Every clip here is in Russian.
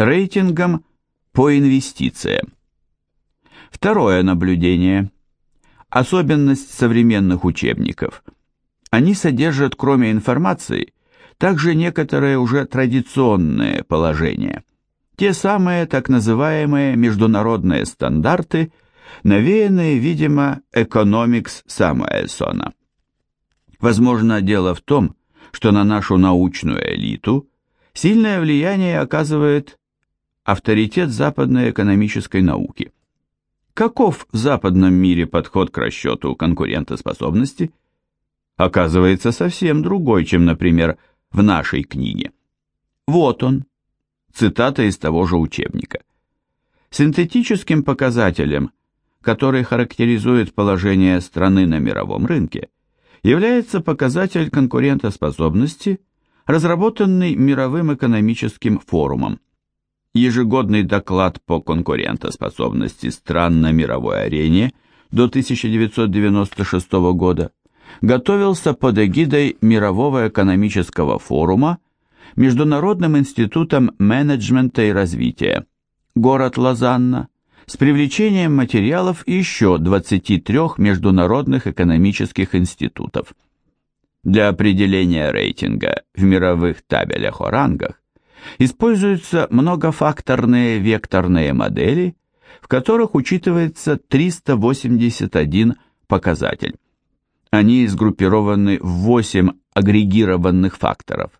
рейтингом по инвестициям. Второе наблюдение. Особенность современных учебников. Они содержат, кроме информации, также некоторые уже традиционные положения. Те самые так называемые международные стандарты, навеянные, видимо, экономикс Самуэльсона. Возможно, дело в том, что на нашу научную элиту сильное влияние оказывает авторитет западной экономической науки. Каков в западном мире подход к расчету конкурентоспособности? Оказывается совсем другой, чем, например, в нашей книге. Вот он, цитата из того же учебника. Синтетическим показателем, который характеризует положение страны на мировом рынке, является показатель конкурентоспособности, разработанный Мировым экономическим форумом. Ежегодный доклад по конкурентоспособности стран на мировой арене до 1996 года готовился под эгидой Мирового экономического форума Международным институтом менеджмента и развития, город Лозанна, с привлечением материалов еще 23 международных экономических институтов. Для определения рейтинга в мировых табелях о рангах используются многофакторные векторные модели, в которых учитывается 381 показатель. Они сгруппированы в 8 агрегированных факторов.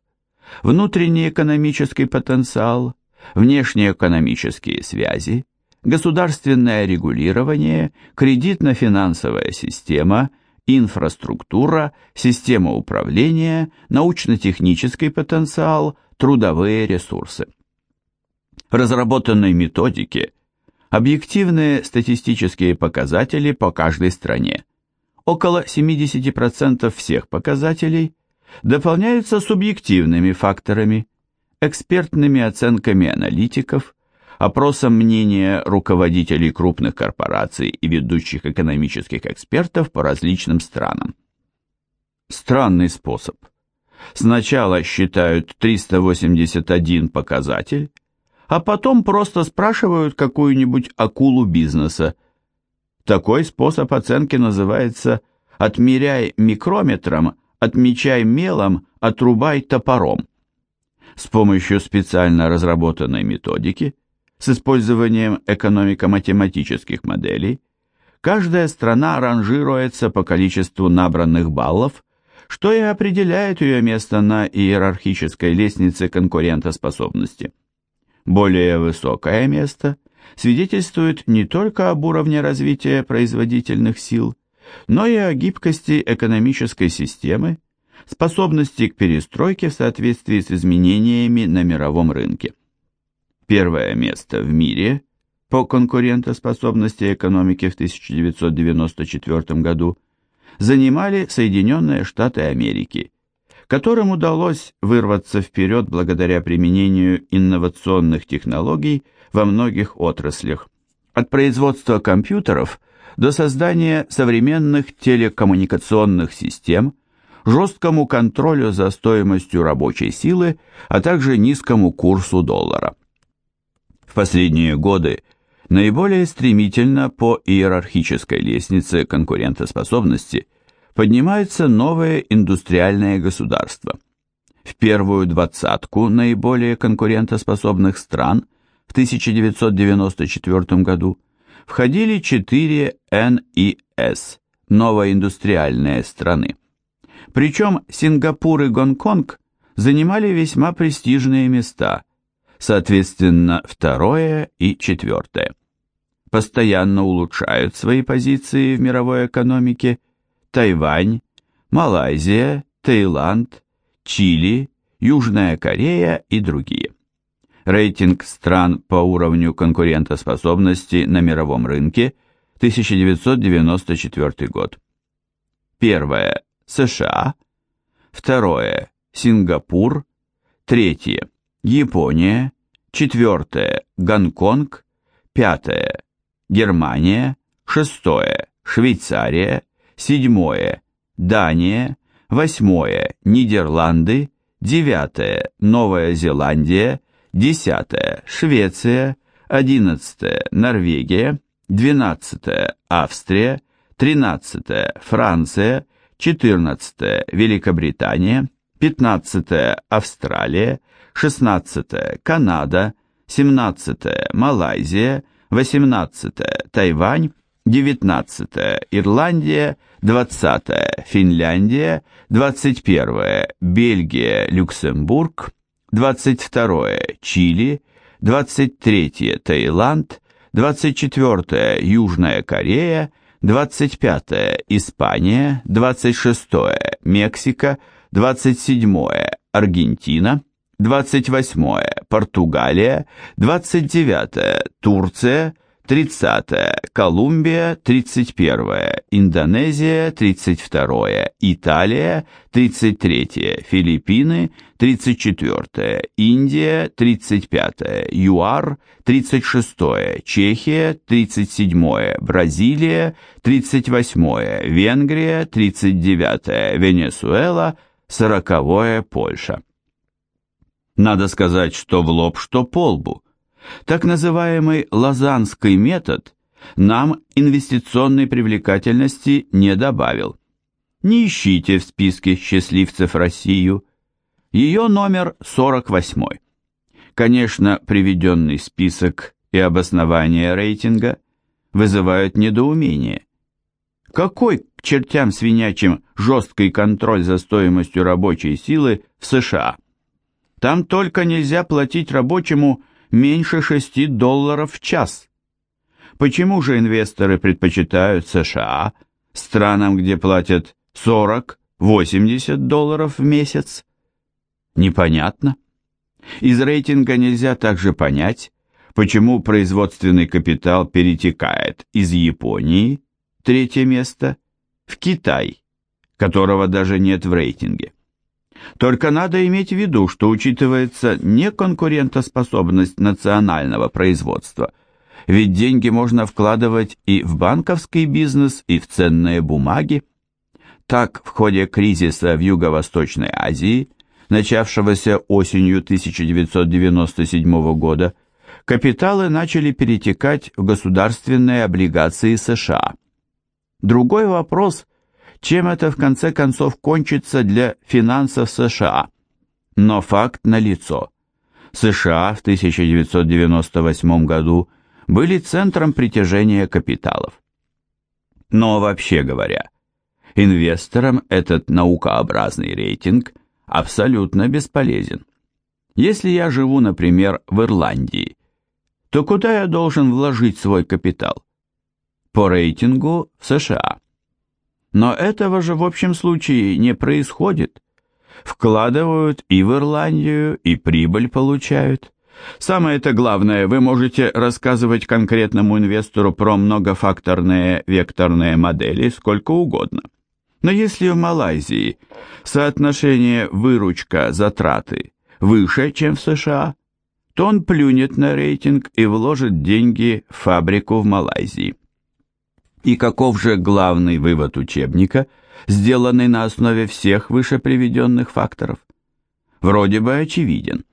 Внутренний экономический потенциал, внешнеэкономические связи, государственное регулирование, кредитно-финансовая система, инфраструктура, система управления, научно-технический потенциал, трудовые ресурсы. Разработанной методике объективные статистические показатели по каждой стране. Около 70% всех показателей дополняются субъективными факторами, экспертными оценками аналитиков, опросом мнения руководителей крупных корпораций и ведущих экономических экспертов по различным странам. Странный способ. Сначала считают 381 показатель, а потом просто спрашивают какую-нибудь акулу бизнеса. Такой способ оценки называется «отмеряй микрометром, отмечай мелом, отрубай топором». С помощью специально разработанной методики с использованием экономико-математических моделей, каждая страна ранжируется по количеству набранных баллов, что и определяет ее место на иерархической лестнице конкурентоспособности. Более высокое место свидетельствует не только об уровне развития производительных сил, но и о гибкости экономической системы, способности к перестройке в соответствии с изменениями на мировом рынке. Первое место в мире по конкурентоспособности экономики в 1994 году занимали Соединенные Штаты Америки, которым удалось вырваться вперед благодаря применению инновационных технологий во многих отраслях, от производства компьютеров до создания современных телекоммуникационных систем, жесткому контролю за стоимостью рабочей силы, а также низкому курсу доллара. В последние годы наиболее стремительно по иерархической лестнице конкурентоспособности поднимаются новые индустриальные государства. В первую двадцатку наиболее конкурентоспособных стран в 1994 году входили четыре НИС – новоиндустриальные страны. Причем Сингапур и Гонконг занимали весьма престижные места – соответственно, второе и четвертое. Постоянно улучшают свои позиции в мировой экономике Тайвань, Малайзия, Таиланд, Чили, Южная Корея и другие. Рейтинг стран по уровню конкурентоспособности на мировом рынке 1994 год. Первое – США. Второе – Сингапур. Третье Япония, четвертое – Гонконг, пятое – Германия, шестое – Швейцария, седьмое – Дания, восьмое – Нидерланды, девятое – Новая Зеландия, 10. Швеция, 11. Норвегия, 12. Австрия, 13. Франция, 14. Великобритания, 15. Австралия, 16. Канада, 17. Малайзия, 18. Тайвань, 19. Ирландия, 20. Финляндия, 21. Бельгия, Люксембург, 22. Чили, 23. Таиланд, 24. Южная Корея, 25. Испания, 26. Мексика, 27. Аргентина, 28. Португалия, 29. Турция, 30. Колумбия, 31. Индонезия, 32. Италия, 33. Филиппины, 34. Индия, 35. ЮАР, 36. Чехия, 37. Бразилия, 38. Венгрия, 39. Венесуэла, 40. Польша. Надо сказать, что в лоб, что по лбу. Так называемый лазанский метод нам инвестиционной привлекательности не добавил. Не ищите в списке счастливцев Россию. Ее номер 48. Конечно, приведенный список и обоснование рейтинга вызывают недоумение. Какой к чертям свинячим жесткий контроль за стоимостью рабочей силы в США? Там только нельзя платить рабочему меньше 6 долларов в час. Почему же инвесторы предпочитают США, странам, где платят 40-80 долларов в месяц? Непонятно. Из рейтинга нельзя также понять, почему производственный капитал перетекает из Японии, третье место, в Китай, которого даже нет в рейтинге. Только надо иметь в виду, что учитывается не конкурентоспособность национального производства, ведь деньги можно вкладывать и в банковский бизнес, и в ценные бумаги. Так, в ходе кризиса в Юго-Восточной Азии, начавшегося осенью 1997 года, капиталы начали перетекать в государственные облигации США. Другой вопрос – чем это в конце концов кончится для финансов США. Но факт налицо. США в 1998 году были центром притяжения капиталов. Но вообще говоря, инвесторам этот наукообразный рейтинг абсолютно бесполезен. Если я живу, например, в Ирландии, то куда я должен вложить свой капитал? По рейтингу в США. Но этого же в общем случае не происходит. Вкладывают и в Ирландию, и прибыль получают. Самое-то главное, вы можете рассказывать конкретному инвестору про многофакторные векторные модели сколько угодно. Но если в Малайзии соотношение выручка-затраты выше, чем в США, то он плюнет на рейтинг и вложит деньги в фабрику в Малайзии. И каков же главный вывод учебника, сделанный на основе всех выше приведенных факторов? Вроде бы очевиден.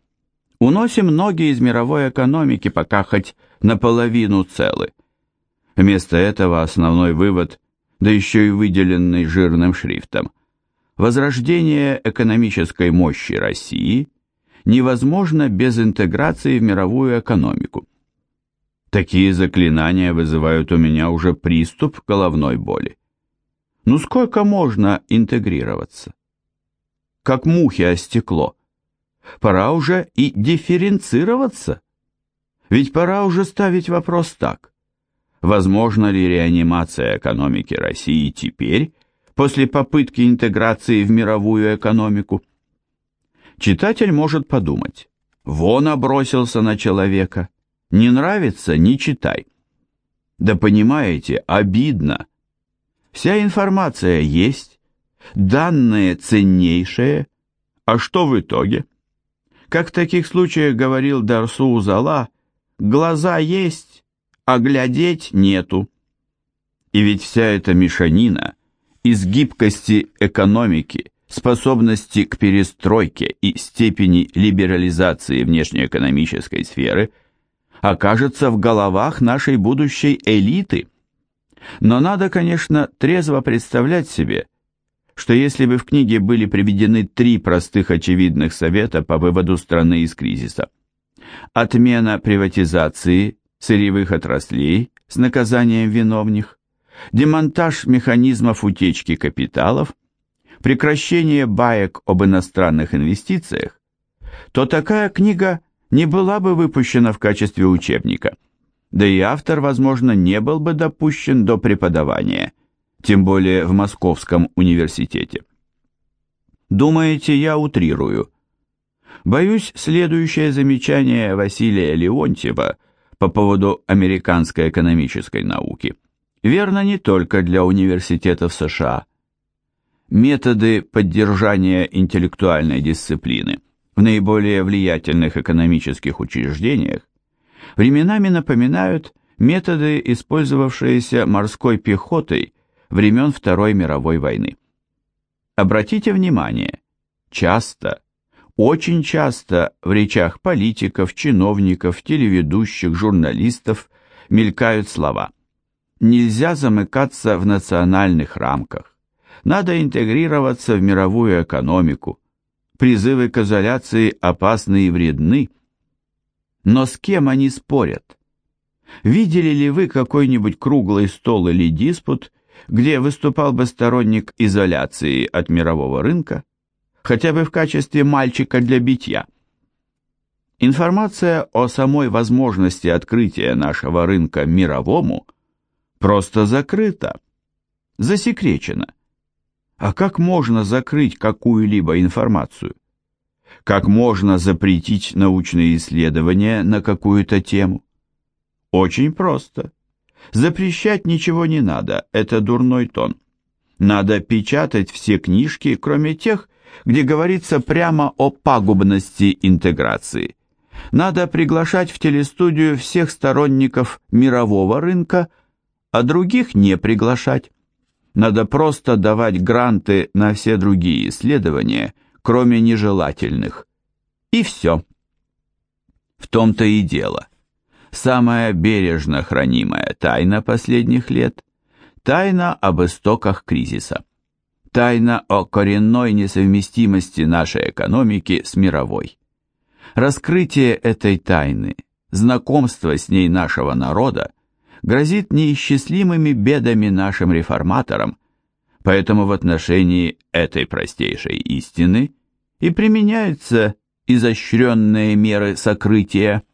Уносим ноги из мировой экономики, пока хоть наполовину целы. Вместо этого основной вывод, да еще и выделенный жирным шрифтом. Возрождение экономической мощи России невозможно без интеграции в мировую экономику. Такие заклинания вызывают у меня уже приступ головной боли. Ну сколько можно интегрироваться? Как мухи о стекло. Пора уже и дифференцироваться. Ведь пора уже ставить вопрос так. Возможно ли реанимация экономики России теперь, после попытки интеграции в мировую экономику? Читатель может подумать, вон обросился на человека – не нравится – не читай. Да понимаете, обидно. Вся информация есть, данные ценнейшие, а что в итоге? Как в таких случаях говорил Дарсу Узала, глаза есть, а глядеть нету. И ведь вся эта мешанина из гибкости экономики, способности к перестройке и степени либерализации внешнеэкономической сферы окажется в головах нашей будущей элиты. Но надо, конечно, трезво представлять себе, что если бы в книге были приведены три простых очевидных совета по выводу страны из кризиса. Отмена приватизации сырьевых отраслей с наказанием виновных, демонтаж механизмов утечки капиталов – прекращение баек об иностранных инвестициях, то такая книга не была бы выпущена в качестве учебника, да и автор, возможно, не был бы допущен до преподавания, тем более в Московском университете. Думаете, я утрирую? Боюсь, следующее замечание Василия Леонтьева по поводу американской экономической науки верно не только для университетов США – методы поддержания интеллектуальной дисциплины в наиболее влиятельных экономических учреждениях временами напоминают методы, использовавшиеся морской пехотой времен Второй мировой войны. Обратите внимание, часто, очень часто в речах политиков, чиновников, телеведущих, журналистов мелькают слова «нельзя замыкаться в национальных рамках», надо интегрироваться в мировую экономику. Призывы к изоляции опасны и вредны. Но с кем они спорят? Видели ли вы какой-нибудь круглый стол или диспут, где выступал бы сторонник изоляции от мирового рынка, хотя бы в качестве мальчика для битья? Информация о самой возможности открытия нашего рынка мировому просто закрыта, засекречена. А как можно закрыть какую-либо информацию? Как можно запретить научные исследования на какую-то тему? Очень просто. Запрещать ничего не надо, это дурной тон. Надо печатать все книжки, кроме тех, где говорится прямо о пагубности интеграции. Надо приглашать в телестудию всех сторонников мирового рынка, а других не приглашать. Надо просто давать гранты на все другие исследования, кроме нежелательных. И все. В том-то и дело. Самая бережно хранимая тайна последних лет – тайна об истоках кризиса. Тайна о коренной несовместимости нашей экономики с мировой. Раскрытие этой тайны, знакомство с ней нашего народа грозит неисчислимыми бедами нашим реформаторам, поэтому в отношении этой простейшей истины и применяются изощренные меры сокрытия –